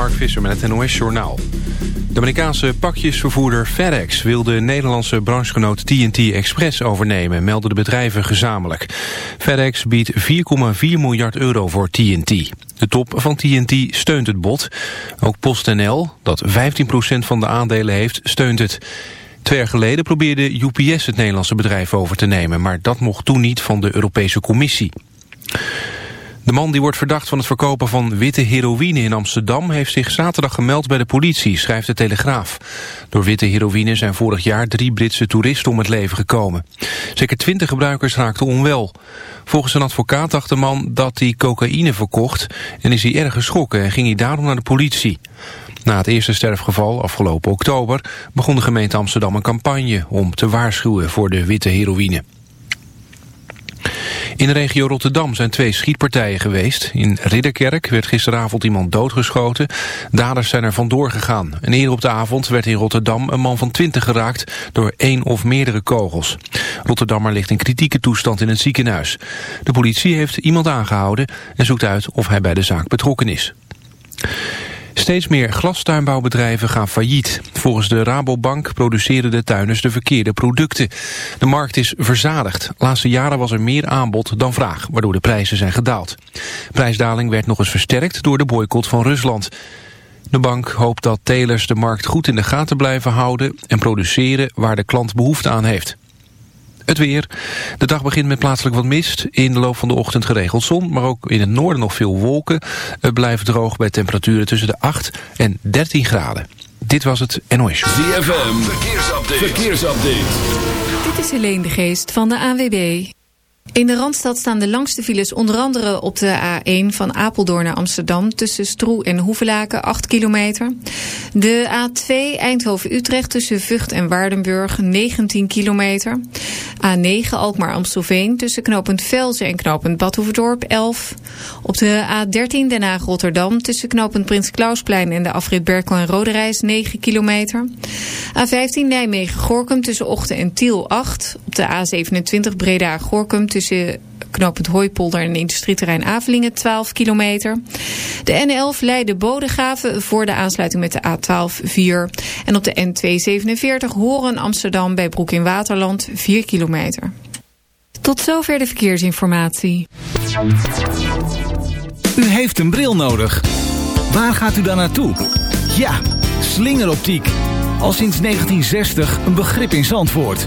Mark Visser met het NOS Journaal. De Amerikaanse pakjesvervoerder FedEx wil de Nederlandse branchegenoot TNT Express overnemen, melden de bedrijven gezamenlijk. FedEx biedt 4,4 miljard euro voor TNT. De top van TNT steunt het bod. Ook PostNL, dat 15% van de aandelen heeft, steunt het. Twee jaar geleden probeerde UPS het Nederlandse bedrijf over te nemen, maar dat mocht toen niet van de Europese Commissie. De man die wordt verdacht van het verkopen van witte heroïne in Amsterdam... heeft zich zaterdag gemeld bij de politie, schrijft de Telegraaf. Door witte heroïne zijn vorig jaar drie Britse toeristen om het leven gekomen. Zeker twintig gebruikers raakten onwel. Volgens een advocaat dacht de man dat hij cocaïne verkocht... en is hij erg geschrokken en ging hij daarom naar de politie. Na het eerste sterfgeval, afgelopen oktober... begon de gemeente Amsterdam een campagne om te waarschuwen voor de witte heroïne. In de regio Rotterdam zijn twee schietpartijen geweest. In Ridderkerk werd gisteravond iemand doodgeschoten. Daders zijn er vandoor gegaan. En eerder op de avond werd in Rotterdam een man van 20 geraakt... door één of meerdere kogels. Rotterdammer ligt in kritieke toestand in het ziekenhuis. De politie heeft iemand aangehouden en zoekt uit of hij bij de zaak betrokken is. Steeds meer glastuinbouwbedrijven gaan failliet. Volgens de Rabobank produceren de tuiners de verkeerde producten. De markt is verzadigd. Laatste jaren was er meer aanbod dan vraag, waardoor de prijzen zijn gedaald. prijsdaling werd nog eens versterkt door de boycott van Rusland. De bank hoopt dat telers de markt goed in de gaten blijven houden... en produceren waar de klant behoefte aan heeft. Het weer. De dag begint met plaatselijk wat mist. In de loop van de ochtend geregeld zon, maar ook in het noorden nog veel wolken. Het blijft droog bij temperaturen tussen de 8 en 13 graden. Dit was het NOS. ZFM, verkeersupdate. verkeersupdate. Dit is Helene de Geest van de AWB. In de Randstad staan de langste files onder andere op de A1 van Apeldoorn naar Amsterdam... tussen Stroe en Hoevelaken, 8 kilometer. De A2 Eindhoven-Utrecht tussen Vught en Waardenburg, 19 kilometer. A9 Alkmaar-Amstelveen tussen knooppunt Velzen en knooppunt Badhoevedorp, 11. Op de A13 Den Haag-Rotterdam tussen knooppunt Prins Klausplein... en de afrit Berkel en Roderijs, 9 kilometer. A15 Nijmegen-Gorkum tussen Ochten en Tiel, 8. Op de A27 Breda-Gorkum tussen knooppunt Hooipolder en industrieterrein Avelingen 12 kilometer. De N11 Leiden Bodegraven voor de aansluiting met de A12 4. En op de N247 Horen Amsterdam bij Broek in Waterland 4 kilometer. Tot zover de verkeersinformatie. U heeft een bril nodig. Waar gaat u dan naartoe? Ja, slingeroptiek. Al sinds 1960 een begrip in Zandvoort.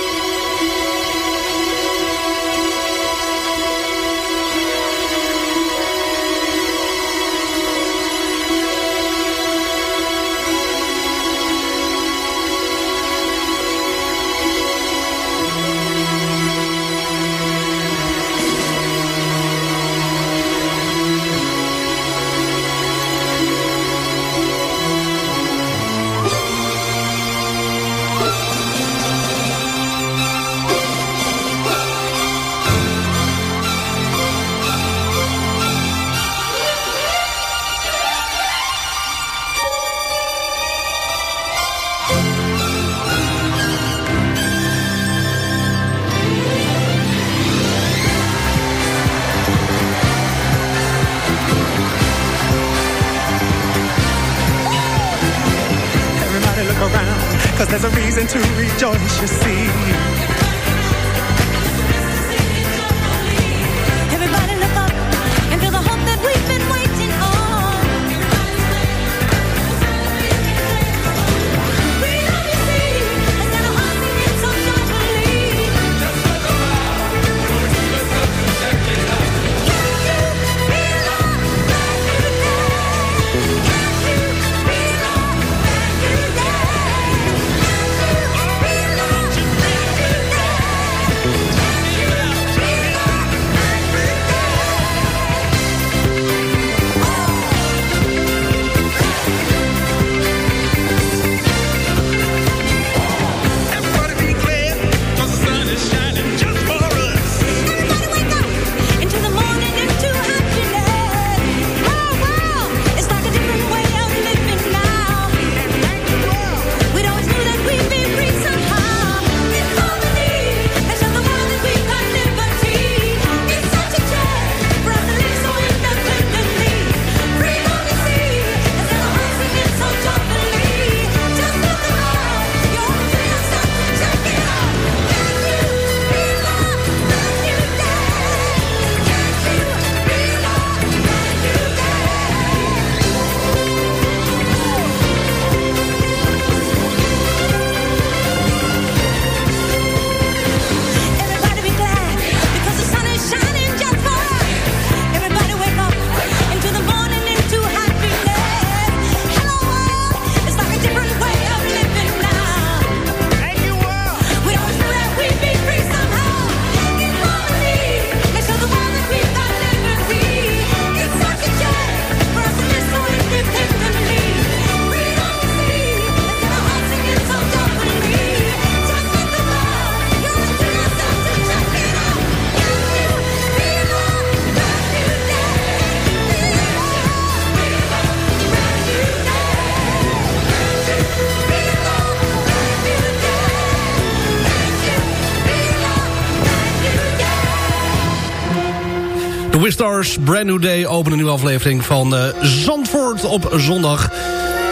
Stars, Brand New Day, openen een nieuwe aflevering van uh, Zandvoort op zondag.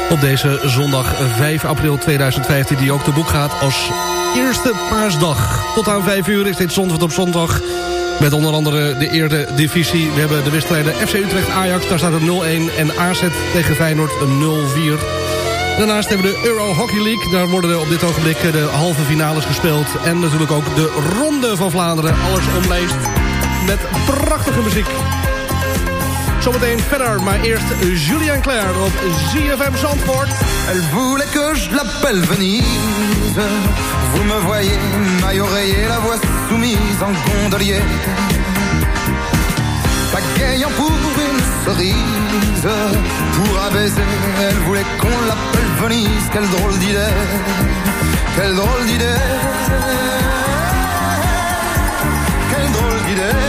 Op deze zondag 5 april 2015, die ook te boek gaat als eerste paasdag. Tot aan 5 uur is dit Zandvoort op zondag. Met onder andere de eerde divisie. We hebben de wedstrijden FC Utrecht Ajax, daar staat het 0-1. En AZ tegen Feyenoord 0-4. Daarnaast hebben we de Euro Hockey League. Daar worden op dit ogenblik de halve finales gespeeld. En natuurlijk ook de Ronde van Vlaanderen. Alles omlijst met prachtige muziek. Zometeen verder, maar eerst Julien Claire op ZFM Zandvoort. Elle voulait que je l'appelle Venise. Vous me voyez, maille oreiller, la voix soumise en gondolier. Pagayant pour une cerise, pour un baiser, elle voulait qu'on l'appelle Venise. Quelle drôle d'idée, quelle drôle d'idée, quelle drôle d'idée.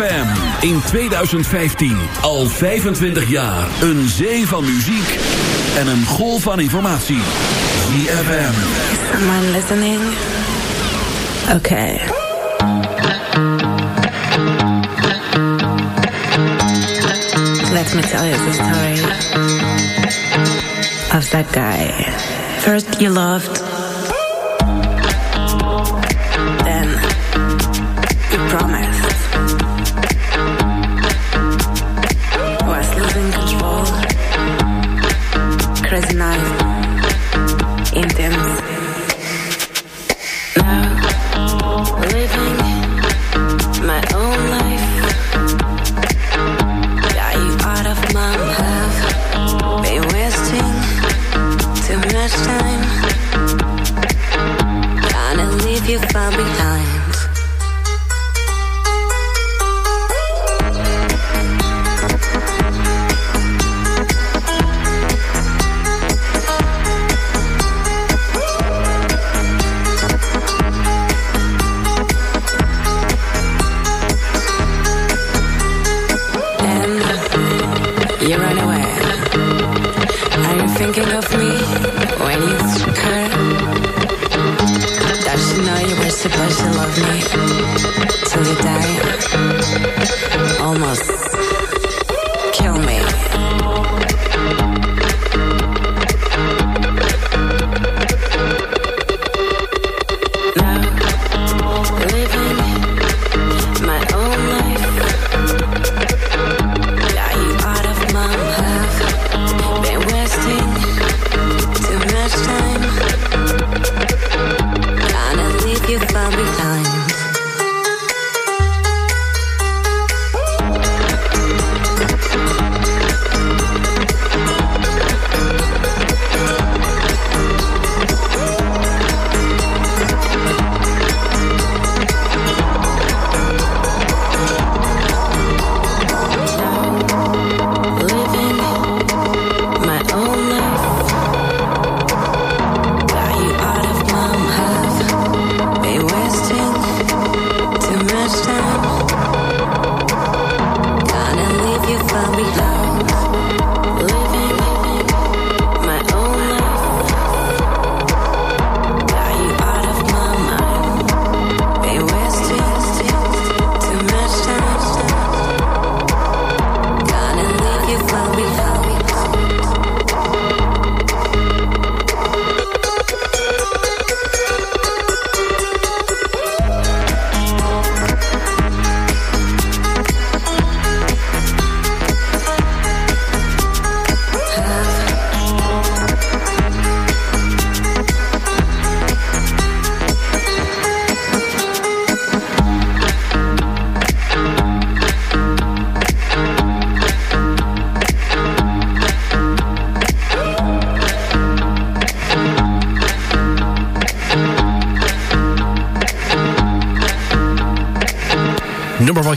ZFM in 2015 al 25 jaar een zee van muziek en een golf van informatie. ZFM. Someone listening? Okay. Let me tell you the story of that guy. First you loved, then you promised. Night, intense. Now living my own life. Got you out of my. Been wasting too much time. Leave you far behind.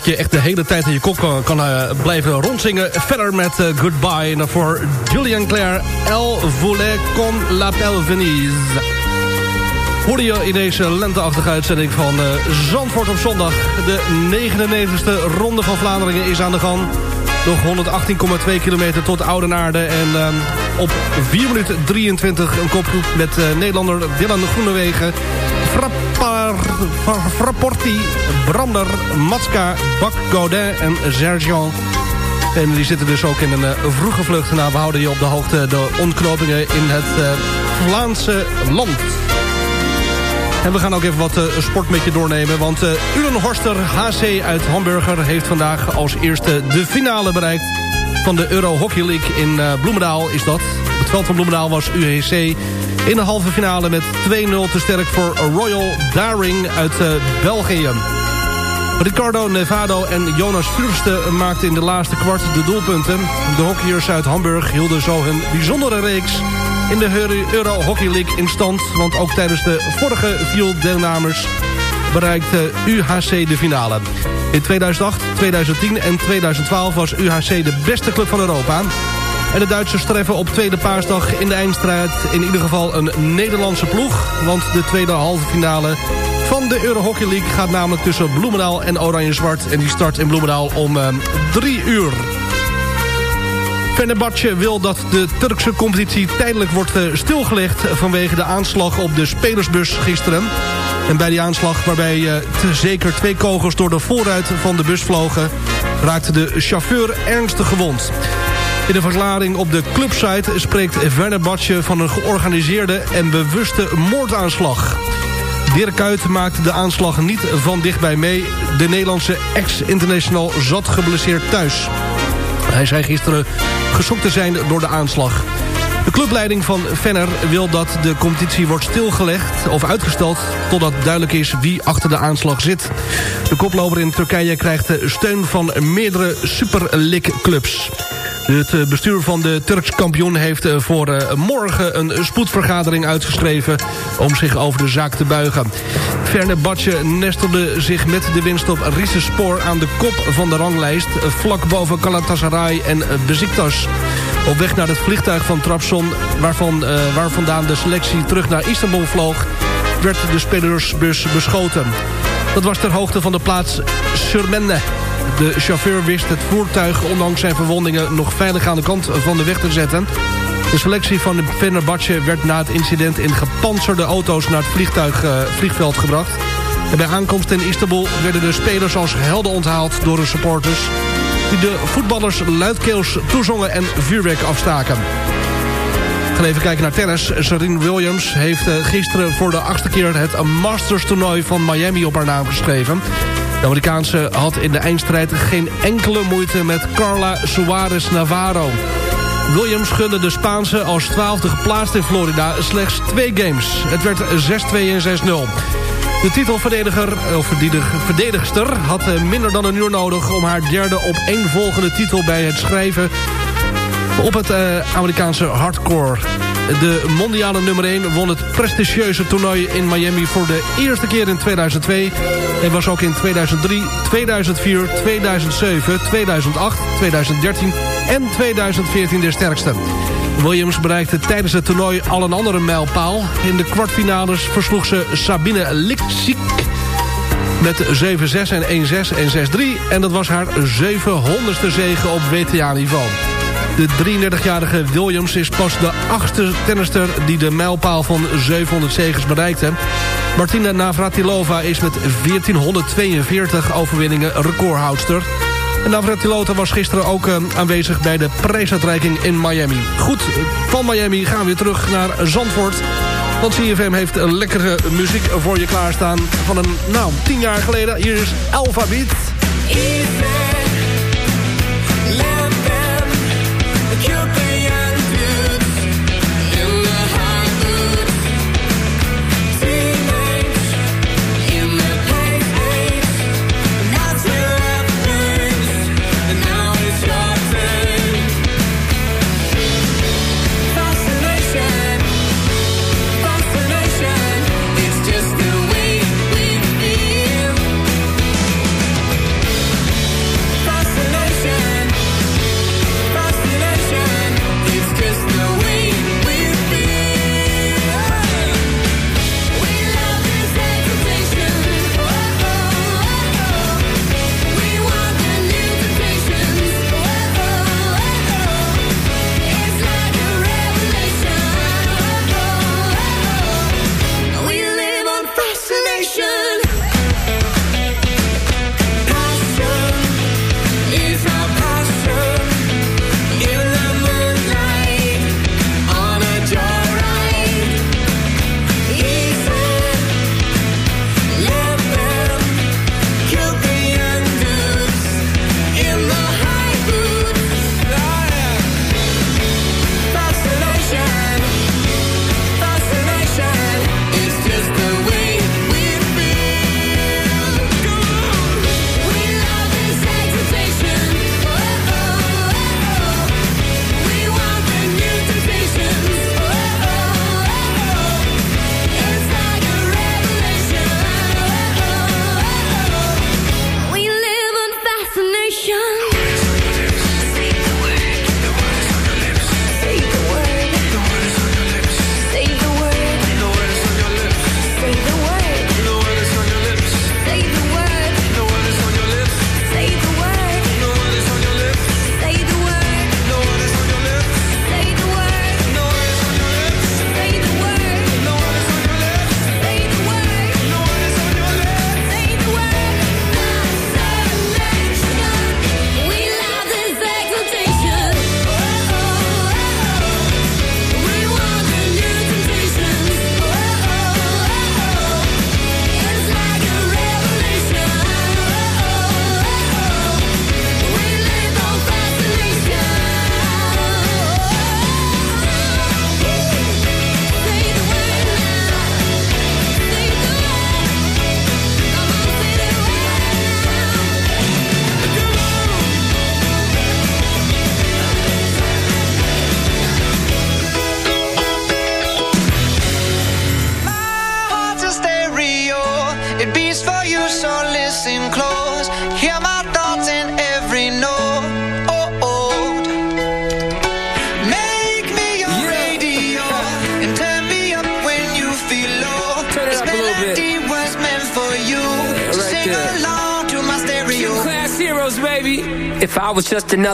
Wat je echt de hele tijd in je kop kan, kan eh, blijven rondzingen. Verder met eh, Goodbye. En daarvoor Julian Claire. El voulait comme la Venise. Hoorde je in deze lenteachtige uitzending van eh, Zandvoort op zondag. De 99e ronde van Vlaanderen is aan de gang. Nog 118,2 kilometer tot Oudenaarde. En ehm, op 4 minuten 23 een kopgroep met Nederlander Dylan Groenewegen. Frappar, Fra- Frapporti, Brander, Matska, Bak Godin en Sergio. En die zitten dus ook in een eh, vroege vlucht. Nou, we houden je op de hoogte de ontknopingen in het eh, Vlaamse land. En we gaan ook even wat eh, sport met je doornemen. Want uh, Ulenhorster HC uit Hamburger heeft vandaag als eerste de finale bereikt. Van de Euro Hockey League in Bloemendaal is dat. Van Bloemendaal was UEC in de halve finale met 2-0 te sterk voor Royal Daring uit uh, België. Ricardo Nevado en Jonas Fursten maakten in de laatste kwart de doelpunten. De hockeyers uit Hamburg hielden zo hun bijzondere reeks in de Euro Hockey League in stand. Want ook tijdens de vorige vier deelnamers bereikte UHC de finale. In 2008, 2010 en 2012 was UHC de beste club van Europa. En de Duitsers treffen op tweede paasdag in de eindstrijd in ieder geval een Nederlandse ploeg. Want de tweede halve finale van de Euro Hockey League gaat namelijk tussen Bloemendaal en Oranje-Zwart. En die start in Bloemendaal om uh, drie uur. Fenerbahce wil dat de Turkse competitie tijdelijk wordt uh, stilgelegd... vanwege de aanslag op de spelersbus gisteren. En bij die aanslag waarbij uh, zeker twee kogels door de voorruit van de bus vlogen... raakte de chauffeur ernstig gewond. In een verklaring op de clubsite spreekt Fenerbahce van een georganiseerde en bewuste moordaanslag. Dirk Kuyt maakte de aanslag niet van dichtbij mee. De Nederlandse ex-international zat geblesseerd thuis. Hij zei gisteren geschokt te zijn door de aanslag. De clubleiding van Venner wil dat de competitie wordt stilgelegd of uitgesteld... totdat duidelijk is wie achter de aanslag zit. De koploper in Turkije krijgt steun van meerdere Super League clubs. Het eh, bestuur van de Turks kampioen heeft eh, voor eh, morgen een spoedvergadering uitgeschreven om zich over de zaak te buigen. Ferne Batje nestelde zich met de winst op Spoor aan de kop van de ranglijst, vlak boven Galatasaray en Beziktas. Op weg naar het vliegtuig van Trabzon, waarvan, waar vandaan de selectie terug naar Istanbul vloog, werd de spelersbus beschoten. Dat was ter hoogte van de plaats Surmende. De chauffeur wist het voertuig, ondanks zijn verwondingen... nog veilig aan de kant van de weg te zetten. De selectie van de Fenerbahce werd na het incident... in gepantserde auto's naar het vliegtuig, uh, vliegveld gebracht. En bij aankomst in Istanbul werden de spelers als helden onthaald... door de supporters die de voetballers luidkeels toezongen en vuurwerk afstaken. We gaan even kijken naar tennis. Serena Williams heeft uh, gisteren voor de achtste keer het Masters toernooi van Miami op haar naam geschreven. De Amerikaanse had in de eindstrijd geen enkele moeite met Carla Suarez Navarro. Williams gunde de Spaanse als twaalfde geplaatst in Florida slechts twee games. Het werd 6-2 en 6-0. De titelverdediger, of verdedigster had eh, minder dan een uur nodig... om haar derde op één volgende titel bij het schrijven... op het uh, Amerikaanse hardcore de mondiale nummer 1 won het prestigieuze toernooi in Miami voor de eerste keer in 2002. En was ook in 2003, 2004, 2007, 2008, 2013 en 2014 de sterkste. Williams bereikte tijdens het toernooi al een andere mijlpaal. In de kwartfinales versloeg ze Sabine Liksik met 7-6 en 1-6 en 6-3. En dat was haar 700ste zege op WTA-niveau. De 33-jarige Williams is pas de achtste tennister die de mijlpaal van 700 zegens bereikte. Martina Navratilova is met 1442 overwinningen recordhoudster. En Navratilova was gisteren ook uh, aanwezig bij de prijsuitreiking in Miami. Goed, van Miami gaan we weer terug naar Zandvoort. Want CFM heeft lekkere muziek voor je klaarstaan. Van een, nou, tien jaar geleden. Hier is Alphabet.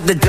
Was just another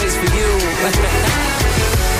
place for you.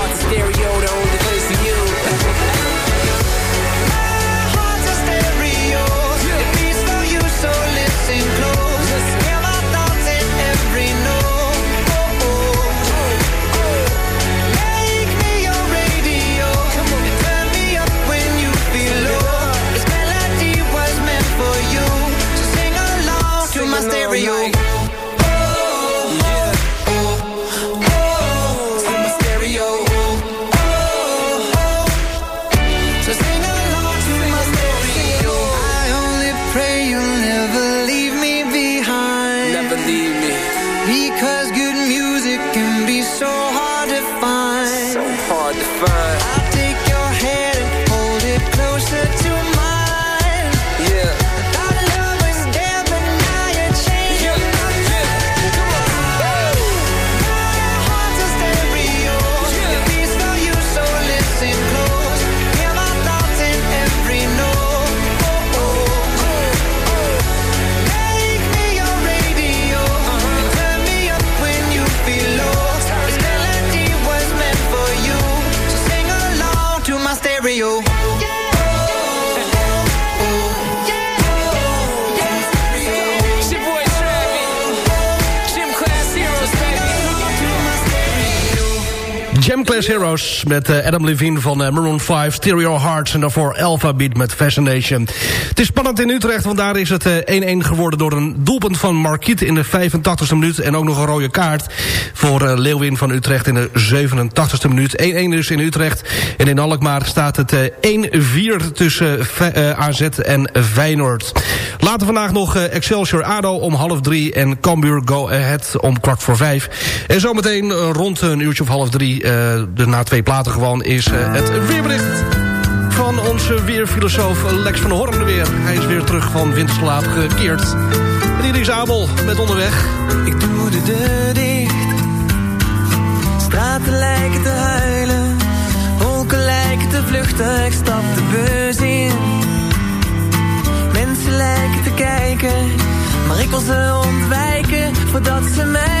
stereo, the Jam Class Heroes met eh, Adam Levine van eh, Maroon 5, Stereo Hearts... en daarvoor Alpha Beat met Fascination. Het is spannend in Utrecht, want daar is het eh, 1-1 geworden... door een doelpunt van Marquiet in de 85e minuut... en ook nog een rode kaart voor eh, Leeuwin van Utrecht in de 87e minuut. 1-1 dus in Utrecht. En in Alkmaar staat het eh, 1-4 tussen eh, eh, AZ en Feyenoord. Later vandaag nog eh, Excelsior ADO om half drie... en Cambuur Go Ahead om kwart voor vijf. En zometeen eh, rond een uurtje of half drie... eh, de na twee platen gewoon is eh, het weerbericht van onze weerfilosoof Lex van Horn er weer. Hij is weer terug van winterslaap gekeerd. En hier is Abel met onderweg. Ik doe de deur dicht. Straten lijken te huilen. Wolken lijken te vluchten. Ik stap de bus in. Mensen lijken te kijken. Maar ik wil ze ontwijken voordat ze mij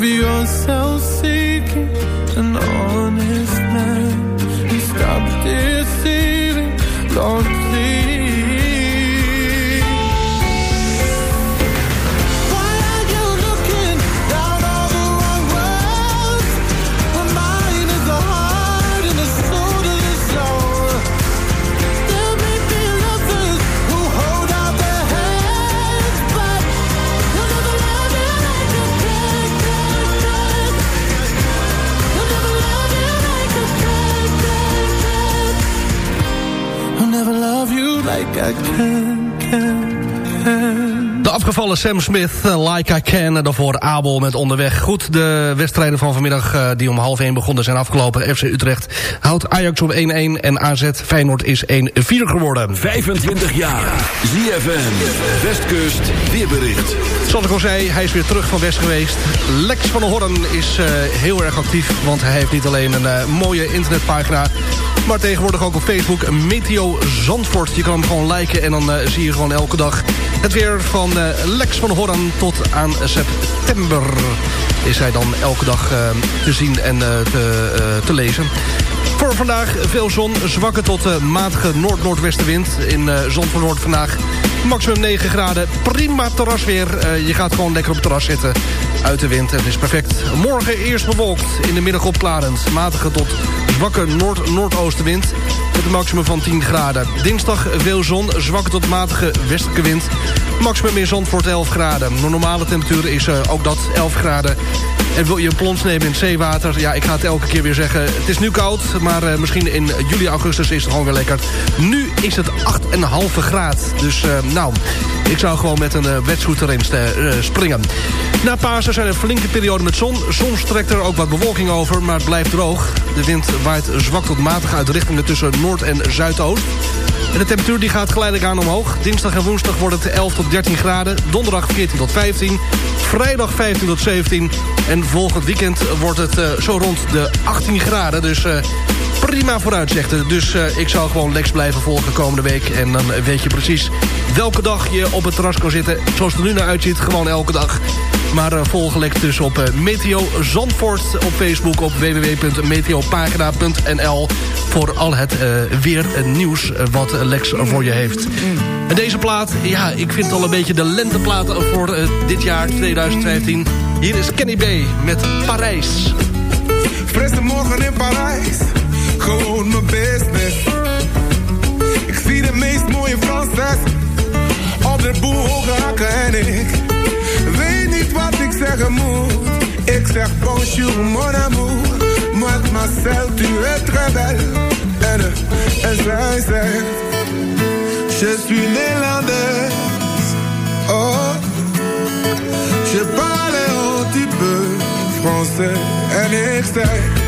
If you De afgevallen Sam Smith, eh, Like I Can. Daarvoor Abel met onderweg. Goed, de wedstrijden van vanmiddag eh, die om half 1 begonnen zijn afgelopen. FC Utrecht houdt Ajax op 1-1 en AZ Feyenoord is 1-4 geworden. 25 jaar, ZFM, Westkust, weerbericht. Zoals ik al zei, hij is weer terug van West geweest. Lex van der Horn is eh, heel erg actief, want hij heeft niet alleen een eh, mooie internetpagina... maar tegenwoordig ook op Facebook Meteo Zandvoort. Je kan hem gewoon liken en dan eh, zie je gewoon elke dag... het weer van Lex van der Horn tot aan september is hij dan elke dag te zien en te, te lezen. Voor vandaag veel zon, zwakke tot uh, matige noord-noordwestenwind. In uh, Zon Noord vandaag maximum 9 graden. Prima terrasweer. Uh, je gaat gewoon lekker op het terras zitten. Uit de wind, het is perfect. Morgen eerst bewolkt, in de middag opklarend. Matige tot zwakke noord-noordoostenwind. Met een maximum van 10 graden. Dinsdag veel zon, zwakke tot matige westelijke wind. Maximum in Zandvoort 11 graden. De normale temperatuur is ook dat 11 graden. En wil je een plons nemen in het zeewater? Ja, ik ga het elke keer weer zeggen. Het is nu koud, maar uh, misschien in juli, augustus is het gewoon weer lekker. Nu is het 8,5 graad. Dus uh, nou, ik zou gewoon met een uh, wetsuit erin springen. Na Pasen zijn er flinke perioden met zon. Soms trekt er ook wat bewolking over, maar het blijft droog. De wind waait zwak tot matig uit richtingen tussen Noord- en Zuidoost. En de temperatuur die gaat geleidelijk aan omhoog. Dinsdag en woensdag wordt het 11 tot 13 graden. Donderdag 14 tot 15. Vrijdag 15 tot 17. En volgend weekend wordt het uh, zo rond de 18 graden. Dus uh, prima vooruitzichten. Dus uh, ik zal gewoon Lex blijven volgen komende week. En dan weet je precies welke dag je op het terras kan zitten. Zoals het er nu naar uitziet, gewoon elke dag. Maar volg Lex dus op Meteo Zandvoort op Facebook... op www.meteopagina.nl voor al het weer nieuws wat Lex voor je heeft. En deze plaat, ja, ik vind het al een beetje de lenteplaat voor dit jaar 2015. Hier is Kenny B met Parijs. Frisse morgen in Parijs, gewoon mijn business. Ik zie de meest mooie Franses op de boel hoge hakken en ik weet niet wat ik zeggen moet. Ik zeg bonjour mon amour, mademoiselle tu es très belle. En, en zij zegt, je suis néerlandaise. En ik zeg,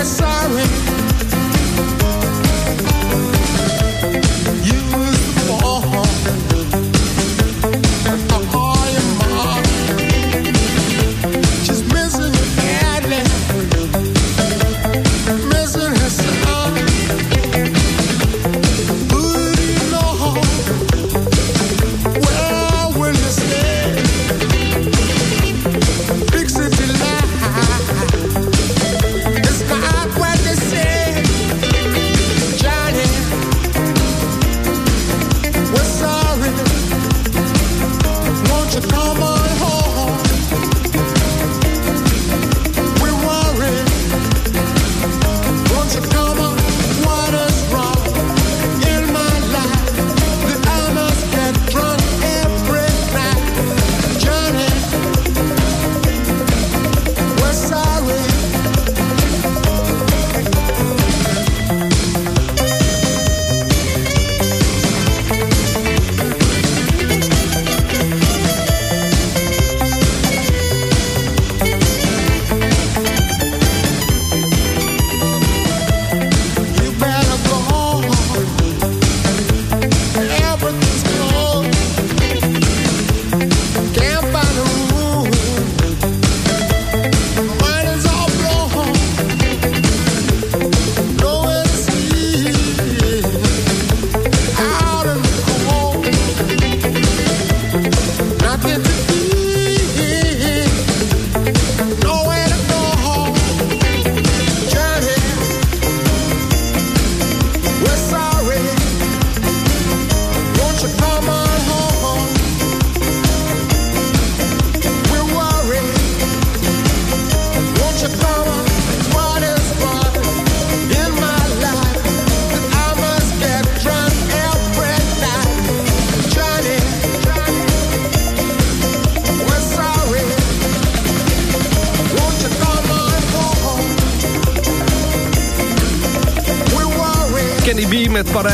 we're sorry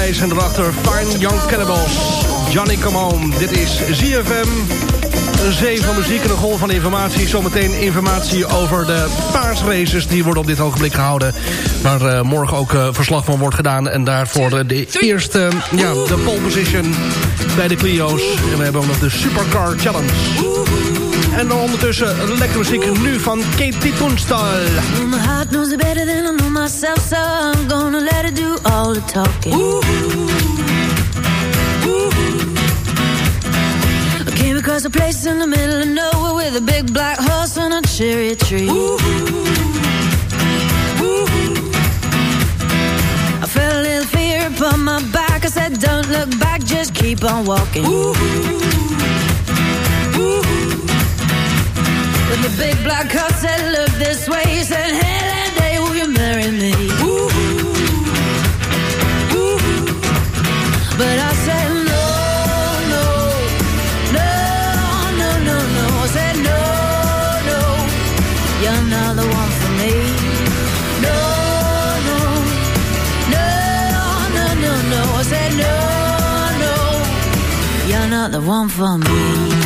Parijs en erachter Fine Young Cannibals. Johnny Come Home. Dit is ZFM. Een zee van muziek en een golf van informatie. Zometeen informatie over de paarsraces. Die worden op dit ogenblik gehouden. Waar uh, morgen ook uh, verslag van wordt gedaan. En daarvoor uh, de eerste, ja, de pole position bij de Clio's. En we hebben ook nog de Supercar Challenge. En dan ondertussen lekkere muziek nu van Katie Toenstal. My heart knows it better than I know myself, so I'm gonna let it do all the talking. Ooh. Ooh. I came across a place in the middle of nowhere with a big black horse and a cherry tree. Ooh. I felt a little fear upon my back. I said, Don't look back, just keep on walking. When the big black car said, look this way. Said, hey, that will you marry me? Ooh, ooh. But I said, no, no No, no, no, no. I said, no, no You're not the one for me. No, no No, no, no, no. I said, no, no You're not the one for me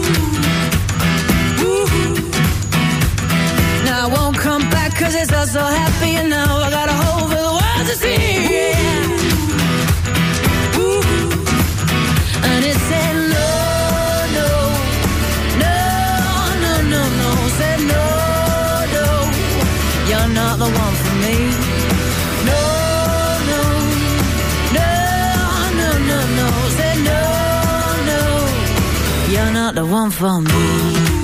So happy and now I got a world to see. And it said no, no, no, no, no, no. Said no, no, you're not the one for me. No, no, no, no, no, no. Said no, no, you're not the one for me.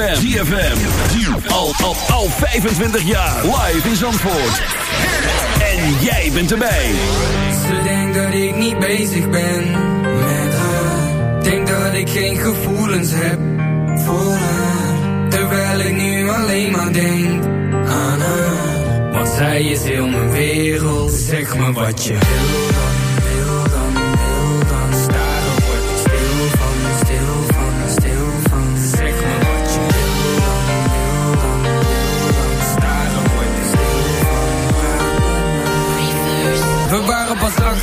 ZFM. ZFM. Al, al, al 25 jaar. Live in Zandvoort. En jij bent erbij. Ze denkt dat ik niet bezig ben met haar. Denk dat ik geen gevoelens heb voor haar. Terwijl ik nu alleen maar denk aan haar. Want zij is heel mijn wereld. Zeg me wat je wil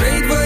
weet wat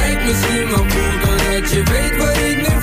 Ik lijk misschien wel cool Doordat je weet wat ik nu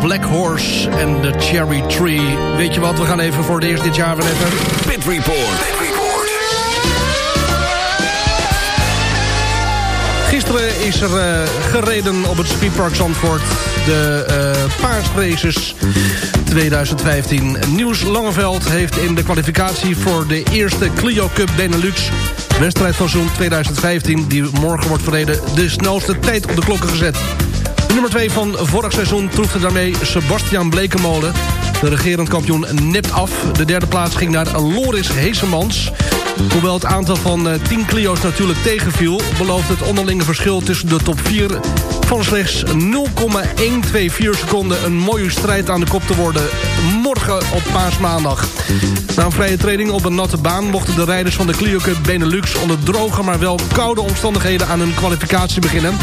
Black Horse en The Cherry Tree. Weet je wat, we gaan even voor het eerst dit jaar weer even... Pit Report. Gisteren is er eh, gereden op het Speedpark Zandvoort. De uh, paardraces 2015. Nieuws Langeveld heeft in de kwalificatie voor de eerste Clio Cup Benelux... wedstrijd van zo'n 2015, die morgen wordt verreden... de snelste tijd op de klokken gezet. Nummer 2 van vorig seizoen troefde daarmee Sebastian Blekemolen. De regerend kampioen nipt af. De derde plaats ging naar Loris Heesemans. Hoewel het aantal van 10 Clio's natuurlijk tegenviel... belooft het onderlinge verschil tussen de top 4... van slechts 0,124 seconden een mooie strijd aan de kop te worden... morgen op paasmaandag. Na een vrije training op een natte baan... mochten de rijders van de Clio Cup Benelux... onder droge maar wel koude omstandigheden aan hun kwalificatie beginnen...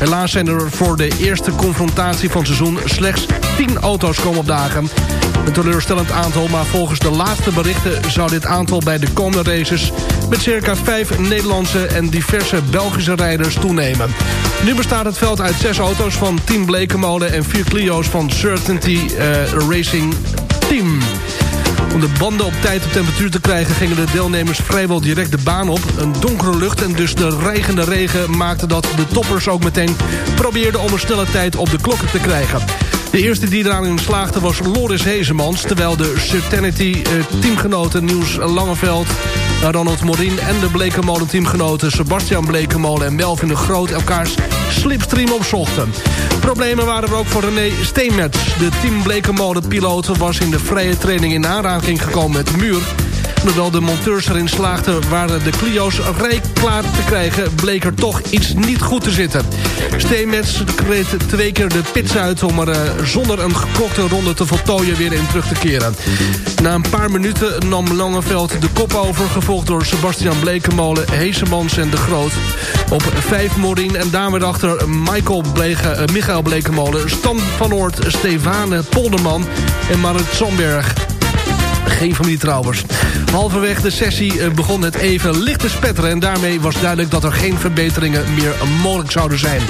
Helaas zijn er voor de eerste confrontatie van het seizoen slechts 10 auto's komen opdagen. Een teleurstellend aantal, maar volgens de laatste berichten zou dit aantal bij de komende races met circa 5 Nederlandse en diverse Belgische rijders toenemen. Nu bestaat het veld uit 6 auto's van Team Blekemolen en 4 Clio's van Certainty uh, Racing Team. Om de banden op tijd op temperatuur te krijgen... gingen de deelnemers vrijwel direct de baan op. Een donkere lucht en dus de regende regen maakte dat de toppers ook meteen... probeerden om een snelle tijd op de klokken te krijgen. De eerste die eraan slaagde was Loris Hezemans... terwijl de Certainity eh, Niels Langeveld... Ronald Morin en de Blekenmolen teamgenoten Sebastian Blekenmolen en Melvin de Groot elkaars slipstream opzochten. Problemen waren er ook voor René Steenmets. De team Blekenmolen piloot was in de vrije training in aanraking gekomen met de muur Hoewel de monteurs erin slaagden waren de Clio's rijk klaar te krijgen... bleek er toch iets niet goed te zitten. Steenmets kreeg twee keer de pits uit... om er uh, zonder een geklokte ronde te voltooien weer in terug te keren. Na een paar minuten nam Langeveld de kop over... gevolgd door Sebastian Blekemolen, Heesemans en De Groot. Op vijf Morin en daarmee achter Michael Blege, uh, Michael Blekemolen... Stan van Oort, Stefane Polderman en Marit Zandberg geen familietrouwers. Halverwege de sessie eh, begon het even licht te spetteren... en daarmee was duidelijk dat er geen verbeteringen meer mogelijk zouden zijn.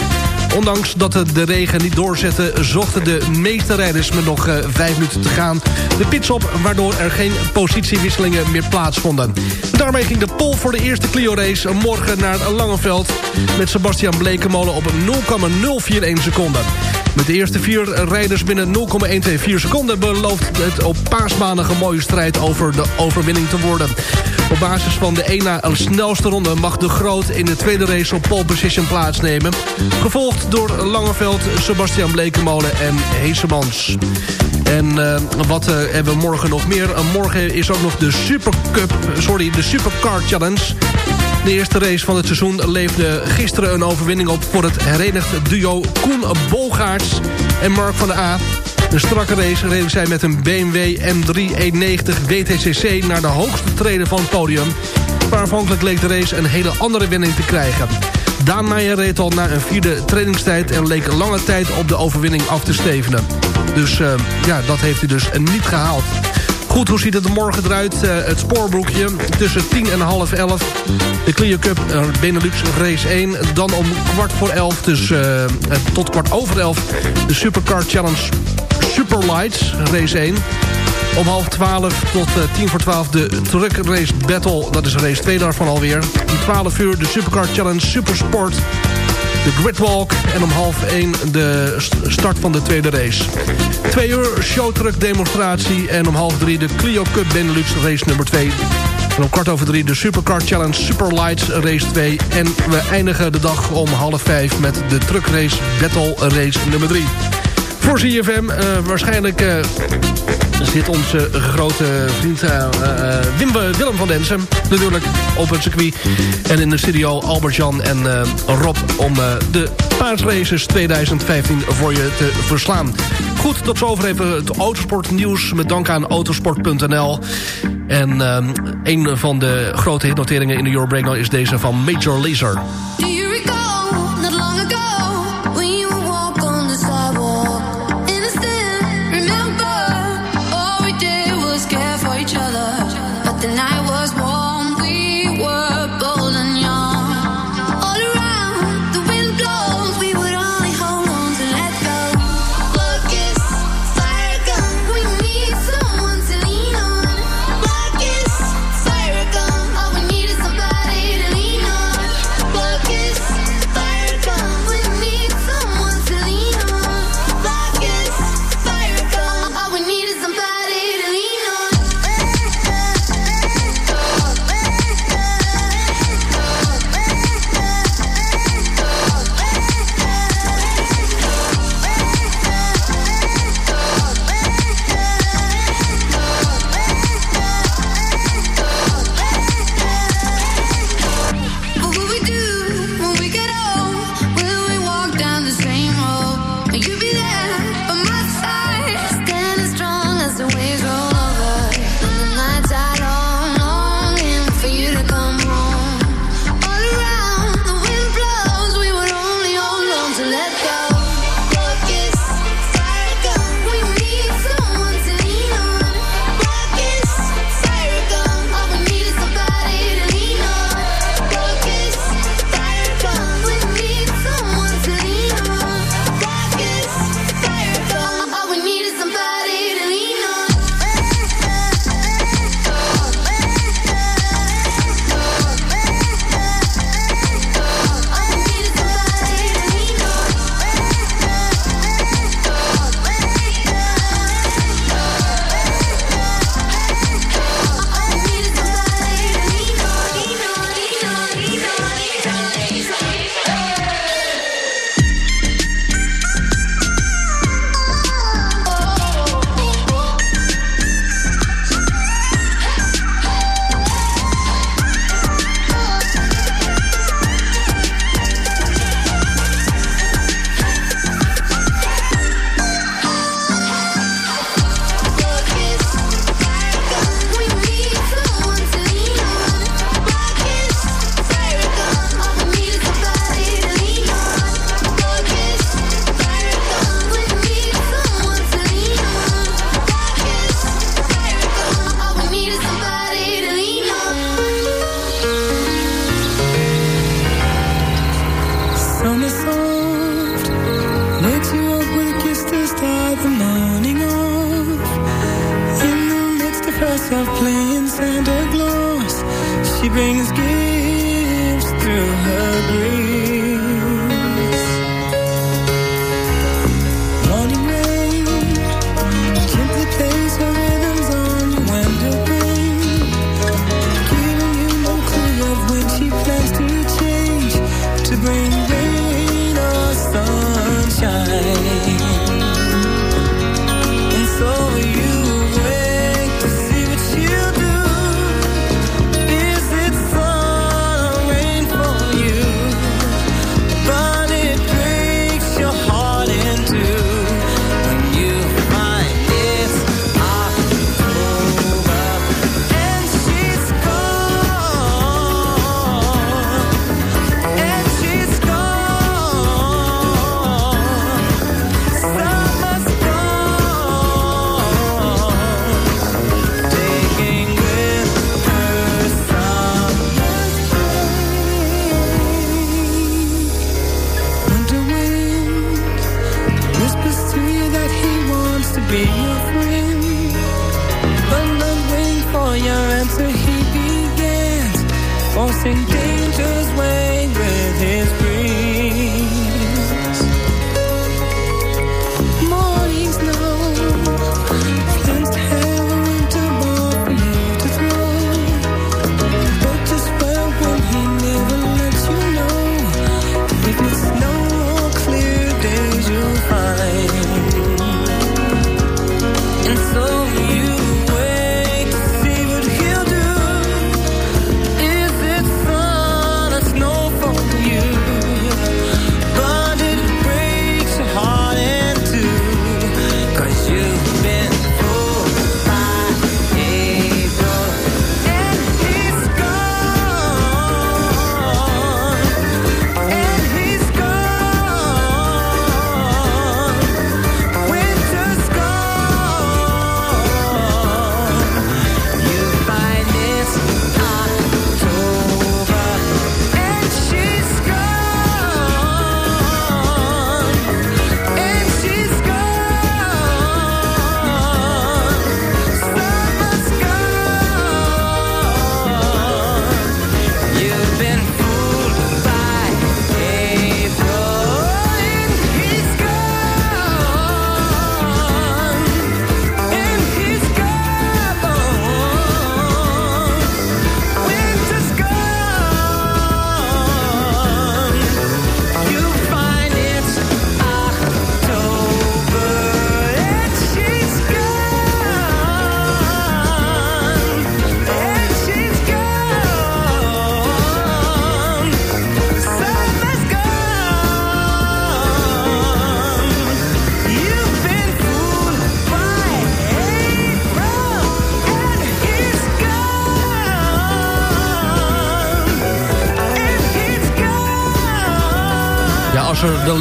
Ondanks dat de regen niet doorzette... zochten de meeste rijders met nog uh, vijf minuten te gaan de pits op... waardoor er geen positiewisselingen meer plaatsvonden. Daarmee ging de pol voor de eerste Clio-race morgen naar Langeveld... met Sebastian Blekemolen op 0,041 seconden. Met de eerste vier rijders binnen 0,124 seconden... belooft het op paasmaandag mooie strijd over de overwinning te worden. Op basis van de één na snelste ronde mag de Groot in de tweede race op pole position plaatsnemen. Gevolgd door Langeveld, Sebastian Blekemolen en Heesemans. En uh, wat uh, hebben we morgen nog meer? Uh, morgen is ook nog de Supercup, sorry, de Supercar Challenge. De eerste race van het seizoen leefde gisteren een overwinning op... voor het herenigde duo Koen Bolgaarts en Mark van der A. Een strakke race reden zij met een BMW M3 WTCC... naar de hoogste treden van het podium. Maar afhankelijk leek de race een hele andere winning te krijgen. Daan Meijer reed al na een vierde trainingstijd... en leek lange tijd op de overwinning af te stevenen. Dus uh, ja, dat heeft hij dus niet gehaald. Goed, hoe ziet het er morgen eruit? Uh, het spoorbroekje tussen 10 en half 11. De Clio Cup uh, Benelux Race 1. Dan om kwart voor 11, dus tot kwart over 11... de Supercar Challenge Superlights Race 1. Om half 12 tot uh, 10 voor 12 de Truck Race Battle. Dat is race 2 daarvan alweer. Om 12 uur de Supercar Challenge Supersport de Gridwalk. En om half 1 de start van de tweede race. Twee uur showtruck demonstratie. En om half 3 de Clio Cup Benelux race nummer 2. En om kwart over drie de Supercar Challenge Superlights Race 2. En we eindigen de dag om half 5 met de Truck Race Battle Race nummer 3. Voor CFM uh, waarschijnlijk... Uh, zit onze grote vriend uh, Wim, Willem van Densen natuurlijk op het circuit. En in de studio Albert-Jan en Rob om de paardsraces 2015 voor je te verslaan. Goed, tot zover even het autosportnieuws met dank aan autosport.nl. En een van de grote hitnoteringen in de Euro Breakdown is deze van Major Lazer.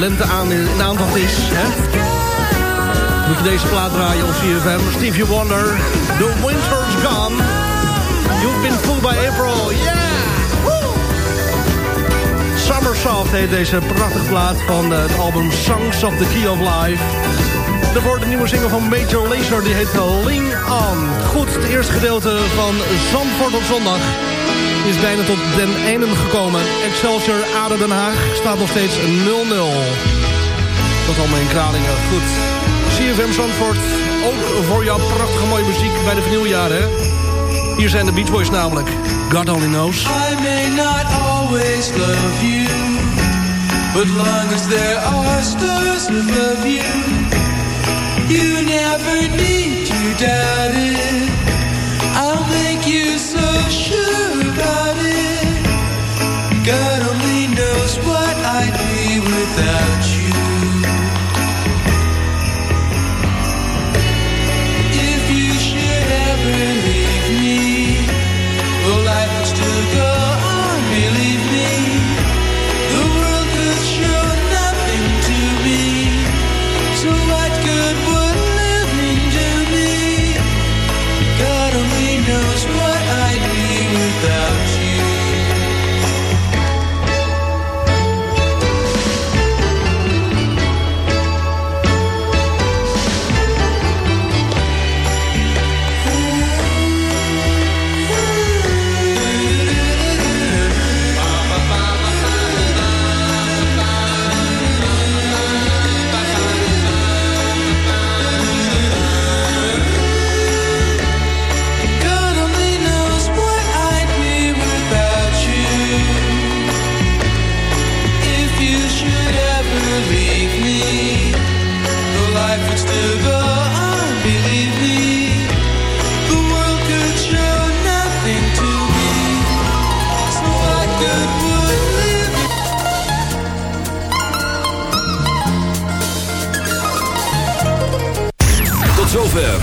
lente aan in aandacht is. Hè? Moet je deze plaat draaien op CFM. Stevie Wonder, The Winter's Gone. You've been fooled by April, yeah! Woo! Summersoft heet deze prachtige plaat van eh, het album Songs of the Key of Life. Er wordt een nieuwe single van Major Lazer, die heet Ling On. Goed, het eerste gedeelte van Zandvoort op zondag is bijna tot den einde gekomen. Excelsior Ado Den Haag staat nog steeds 0-0. Dat allemaal in Kralingen. Goed. CFM Zandvoort, ook voor jouw prachtige mooie muziek bij de vernieuwjaren. Hier zijn de Beach Boys namelijk. God only knows. I may not always love you. But long as there are stars above you. You never need to doubt it. I'll make you so sure. I'd be without you.